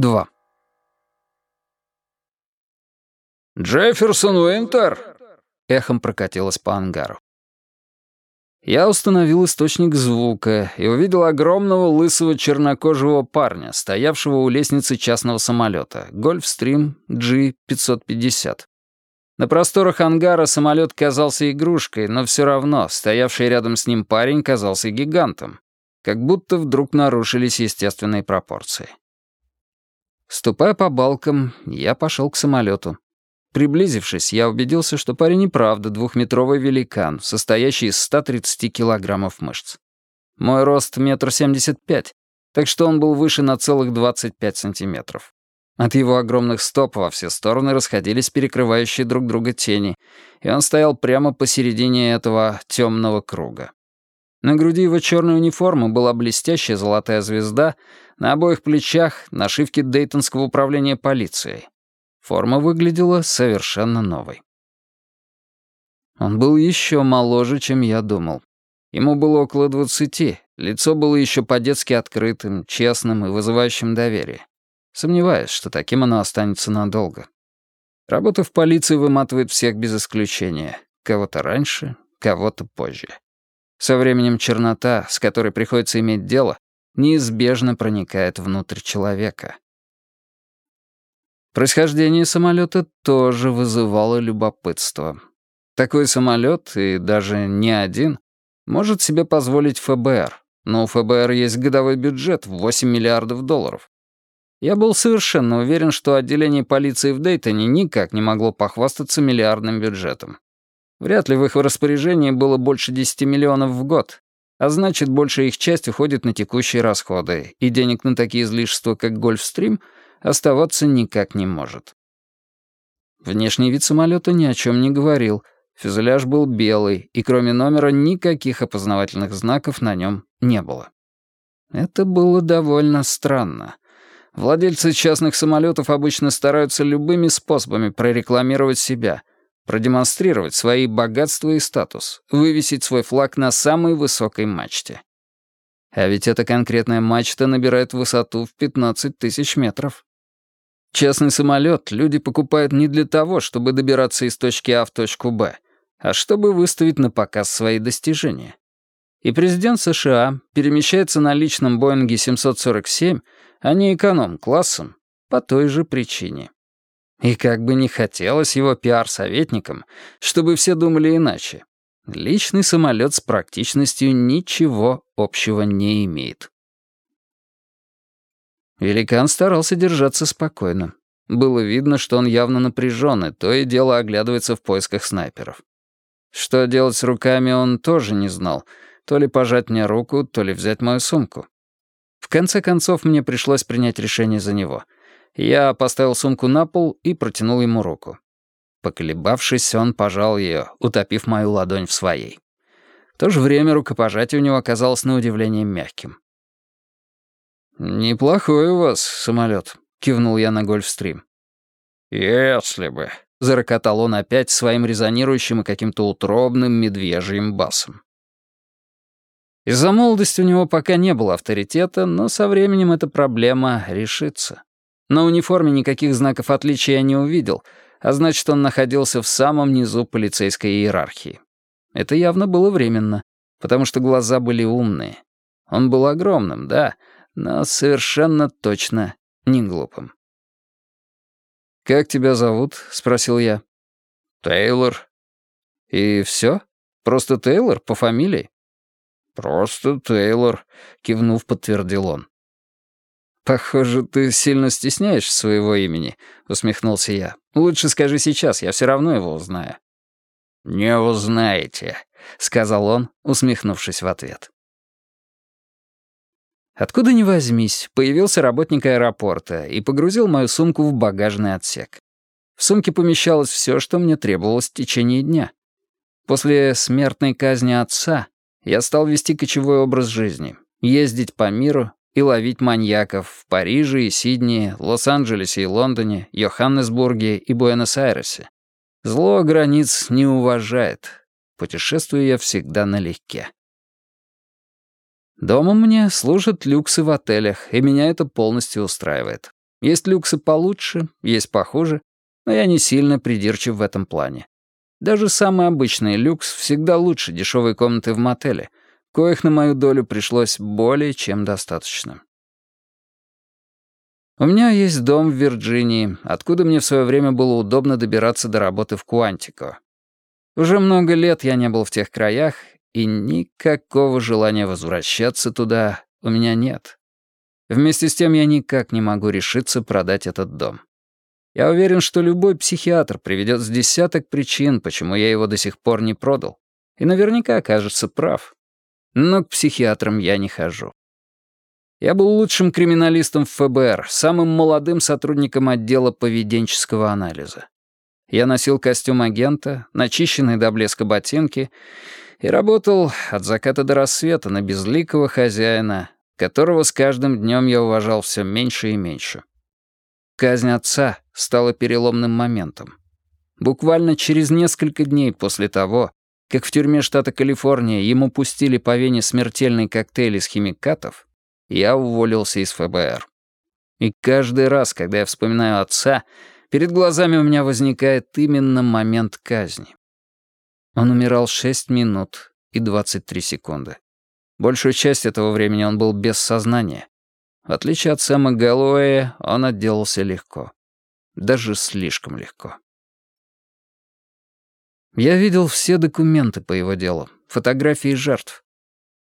2. «Джефферсон Уинтер!» — эхом прокатилось по ангару. Я установил источник звука и увидел огромного лысого чернокожего парня, стоявшего у лестницы частного самолета «Гольфстрим G-550». На просторах ангара самолет казался игрушкой, но все равно стоявший рядом с ним парень казался гигантом, как будто вдруг нарушились естественные пропорции. Ступая по балкам, я пошел к самолету. Приблизившись, я убедился, что парень и правда двухметровый великан, состоящий из 130 килограммов мышц. Мой рост — метр семьдесят пять, так что он был выше на целых 25 сантиметров. От его огромных стоп во все стороны расходились перекрывающие друг друга тени, и он стоял прямо посередине этого темного круга. На груди его черной униформы была блестящая золотая звезда, на обоих плечах — нашивки Дейтонского управления полицией. Форма выглядела совершенно новой. Он был еще моложе, чем я думал. Ему было около двадцати, лицо было еще по-детски открытым, честным и вызывающим доверие. Сомневаюсь, что таким оно останется надолго. Работа в полиции выматывает всех без исключения. Кого-то раньше, кого-то позже. Со временем чернота, с которой приходится иметь дело, неизбежно проникает внутрь человека. Происхождение самолета тоже вызывало любопытство. Такой самолет, и даже не один, может себе позволить ФБР, но у ФБР есть годовой бюджет в 8 миллиардов долларов. Я был совершенно уверен, что отделение полиции в Дейтоне никак не могло похвастаться миллиардным бюджетом. Вряд ли в их распоряжении было больше 10 миллионов в год, а значит, большая их часть уходит на текущие расходы, и денег на такие излишества, как Гольфстрим, оставаться никак не может. Внешний вид самолета ни о чем не говорил. Фюзеляж был белый, и кроме номера никаких опознавательных знаков на нем не было. Это было довольно странно. Владельцы частных самолетов обычно стараются любыми способами прорекламировать себя, продемонстрировать свои богатства и статус, вывесить свой флаг на самой высокой мачте. А ведь эта конкретная мачта набирает высоту в 15 тысяч метров. Частный самолет люди покупают не для того, чтобы добираться из точки А в точку Б, а чтобы выставить на показ свои достижения. И президент США перемещается на личном Боинге 747, а не эконом-классом, по той же причине. И как бы не хотелось его пиар-советникам, чтобы все думали иначе. Личный самолет с практичностью ничего общего не имеет. Великан старался держаться спокойно. Было видно, что он явно напряжен, и то и дело оглядывается в поисках снайперов. Что делать с руками он тоже не знал. То ли пожать мне руку, то ли взять мою сумку. В конце концов, мне пришлось принять решение за него — я поставил сумку на пол и протянул ему руку. Поколебавшись, он пожал ее, утопив мою ладонь в своей. В то же время рукопожатие у него оказалось на удивление мягким. «Неплохой у вас самолет», — кивнул я на Гольфстрим. «Если бы», — зарокотал он опять своим резонирующим и каким-то утробным медвежьим басом. Из-за молодости у него пока не было авторитета, но со временем эта проблема решится. На униформе никаких знаков отличия я не увидел, а значит, он находился в самом низу полицейской иерархии. Это явно было временно, потому что глаза были умные. Он был огромным, да, но совершенно точно не глупым. «Как тебя зовут?» — спросил я. «Тейлор». «И все? Просто Тейлор по фамилии?» «Просто Тейлор», — кивнув, подтвердил он. «Похоже, ты сильно стесняешь своего имени», — усмехнулся я. «Лучше скажи сейчас, я все равно его узнаю». «Не узнаете», — сказал он, усмехнувшись в ответ. Откуда ни возьмись, появился работник аэропорта и погрузил мою сумку в багажный отсек. В сумке помещалось все, что мне требовалось в течение дня. После смертной казни отца я стал вести кочевой образ жизни, ездить по миру и ловить маньяков в Париже и Сиднее, Лос-Анджелесе и Лондоне, Йоханнесбурге и Буэнос-Айресе. Зло границ не уважает. Путешествую я всегда налегке. Дома мне служат люксы в отелях, и меня это полностью устраивает. Есть люксы получше, есть похуже, но я не сильно придирчив в этом плане. Даже самый обычный люкс всегда лучше дешевой комнаты в мотеле, коих на мою долю пришлось более чем достаточно. У меня есть дом в Вирджинии, откуда мне в свое время было удобно добираться до работы в Куантико. Уже много лет я не был в тех краях, и никакого желания возвращаться туда у меня нет. Вместе с тем я никак не могу решиться продать этот дом. Я уверен, что любой психиатр приведет с десяток причин, почему я его до сих пор не продал. И наверняка окажется прав. Но к психиатрам я не хожу. Я был лучшим криминалистом в ФБР, самым молодым сотрудником отдела поведенческого анализа. Я носил костюм агента, начищенные до блеска ботинки и работал от заката до рассвета на безликого хозяина, которого с каждым днем я уважал все меньше и меньше. Казнь отца стала переломным моментом. Буквально через несколько дней после того, как в тюрьме штата Калифорния ему пустили по вене смертельный коктейль из химикатов, я уволился из ФБР. И каждый раз, когда я вспоминаю отца, перед глазами у меня возникает именно момент казни. Он умирал 6 минут и 23 секунды. Большую часть этого времени он был без сознания. В отличие от Сэма Гэллоуэя, он отделался легко. Даже слишком легко. Я видел все документы по его делу, фотографии жертв.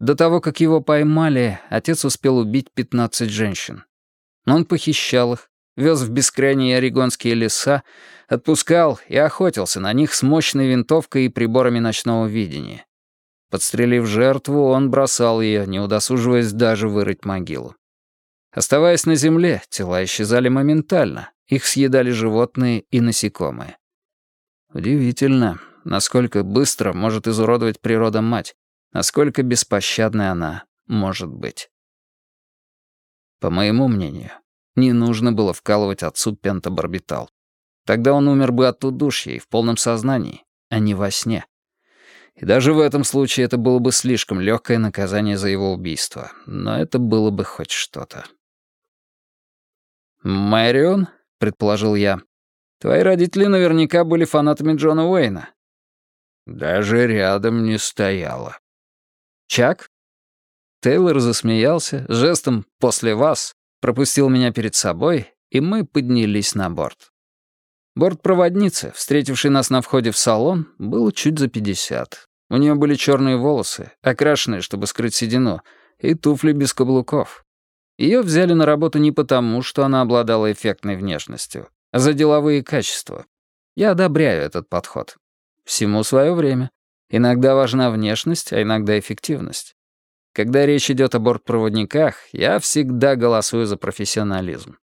До того, как его поймали, отец успел убить 15 женщин. Он похищал их, вез в бескрайние орегонские леса, отпускал и охотился на них с мощной винтовкой и приборами ночного видения. Подстрелив жертву, он бросал ее, не удосуживаясь даже вырыть могилу. Оставаясь на земле, тела исчезали моментально, их съедали животные и насекомые. Удивительно, насколько быстро может изуродовать природа мать, насколько беспощадной она может быть. По моему мнению, не нужно было вкалывать отцу пентабарбитал. Тогда он умер бы от удушья и в полном сознании, а не во сне. И даже в этом случае это было бы слишком легкое наказание за его убийство, но это было бы хоть что-то. «Мэрион?» — предположил я. «Твои родители наверняка были фанатами Джона Уэйна». «Даже рядом не стояла». «Чак?» Тейлор засмеялся, жестом «после вас» пропустил меня перед собой, и мы поднялись на борт. Бортпроводнице, встретившей нас на входе в салон, было чуть за пятьдесят. У нее были черные волосы, окрашенные, чтобы скрыть седину, и туфли без каблуков. Ее взяли на работу не потому, что она обладала эффектной внешностью, за деловые качества. Я одобряю этот подход. Всему свое время. Иногда важна внешность, а иногда эффективность. Когда речь идет о бортпроводниках, я всегда голосую за профессионализм.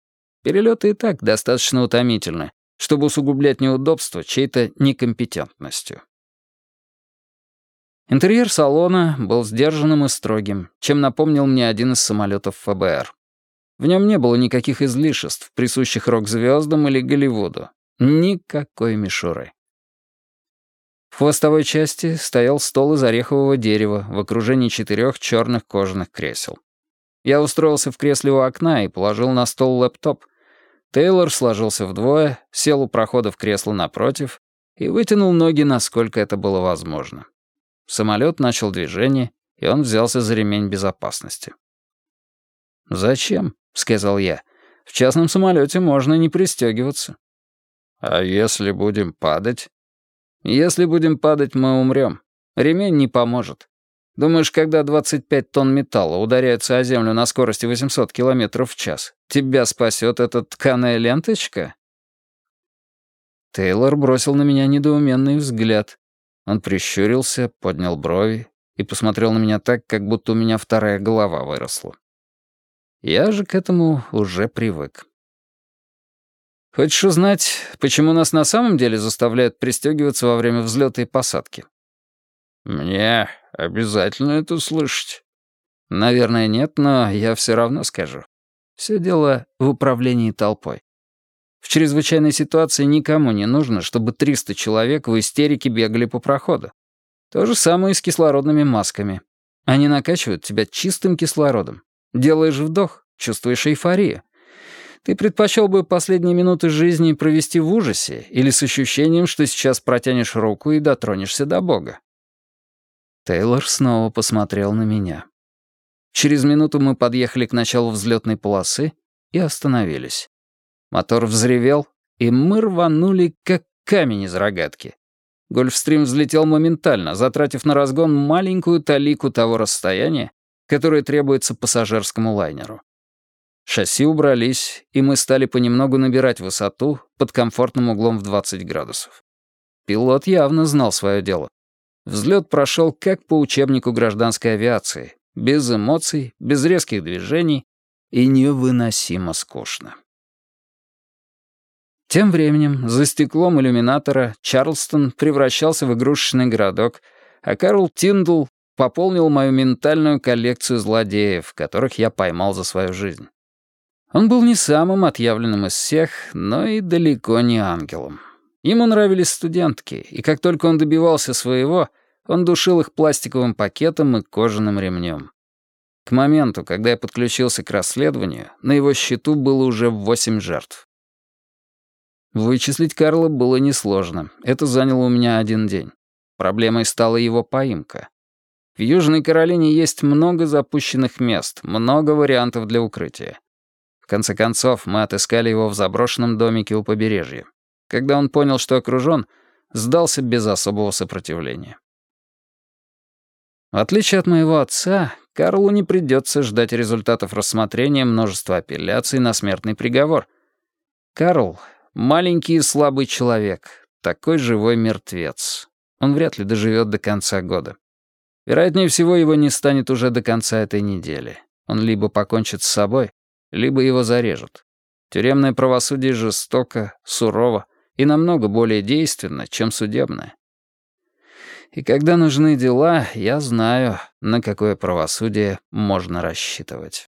Перелеты и так достаточно утомительны, чтобы усугублять неудобства чьей-то некомпетентностью. Интерьер салона был сдержанным и строгим, чем напомнил мне один из самолетов ФБР. В нем не было никаких излишеств, присущих рок-звездам или Голливуду. Никакой мишуры. В хвостовой части стоял стол из орехового дерева в окружении четырех черных кожаных кресел. Я устроился в кресле у окна и положил на стол лэптоп — Тейлор сложился вдвое, сел у прохода в кресло напротив и вытянул ноги, насколько это было возможно. Самолет начал движение, и он взялся за ремень безопасности. «Зачем?» — сказал я. «В частном самолете можно не пристегиваться». «А если будем падать?» «Если будем падать, мы умрем. Ремень не поможет. Думаешь, когда 25 тонн металла ударяются о землю на скорости 800 км в час, тебя спасет эта тканая ленточка?» Тейлор бросил на меня недоуменный взгляд. Он прищурился, поднял брови и посмотрел на меня так, как будто у меня вторая голова выросла. Я же к этому уже привык. «Хочешь узнать, почему нас на самом деле заставляют пристегиваться во время взлета и посадки?» «Мне обязательно это слышать». «Наверное, нет, но я все равно скажу. Все дело в управлении толпой. В чрезвычайной ситуации никому не нужно, чтобы 300 человек в истерике бегали по проходу. То же самое и с кислородными масками. Они накачивают тебя чистым кислородом. Делаешь вдох, чувствуешь эйфорию. Ты предпочел бы последние минуты жизни провести в ужасе или с ощущением, что сейчас протянешь руку и дотронешься до Бога?» Тейлор снова посмотрел на меня. Через минуту мы подъехали к началу взлетной полосы и остановились. Мотор взревел, и мы рванули, как камень из рогатки. Гольфстрим взлетел моментально, затратив на разгон маленькую талику того расстояния, которое требуется пассажирскому лайнеру. Шасси убрались, и мы стали понемногу набирать высоту под комфортным углом в 20 градусов. Пилот явно знал свое дело. Взлет прошел как по учебнику гражданской авиации, без эмоций, без резких движений и невыносимо скучно. Тем временем за стеклом иллюминатора Чарлстон превращался в игрушечный городок, а Карл Тиндл пополнил мою ментальную коллекцию злодеев, которых я поймал за свою жизнь. Он был не самым отъявленным из всех, но и далеко не ангелом. Ему нравились студентки, и как только он добивался своего, он душил их пластиковым пакетом и кожаным ремнем. К моменту, когда я подключился к расследованию, на его счету было уже восемь жертв. Вычислить Карла было несложно. Это заняло у меня один день. Проблемой стала его поимка. В Южной Каролине есть много запущенных мест, много вариантов для укрытия. В конце концов, мы отыскали его в заброшенном домике у побережья. Когда он понял, что окружен, сдался без особого сопротивления. В отличие от моего отца, Карлу не придется ждать результатов рассмотрения множества апелляций на смертный приговор. Карл — маленький и слабый человек, такой живой мертвец. Он вряд ли доживет до конца года. Вероятнее всего, его не станет уже до конца этой недели. Он либо покончит с собой, либо его зарежут. Тюремное правосудие жестоко, сурово и намного более действенно, чем судебное. И когда нужны дела, я знаю, на какое правосудие можно рассчитывать.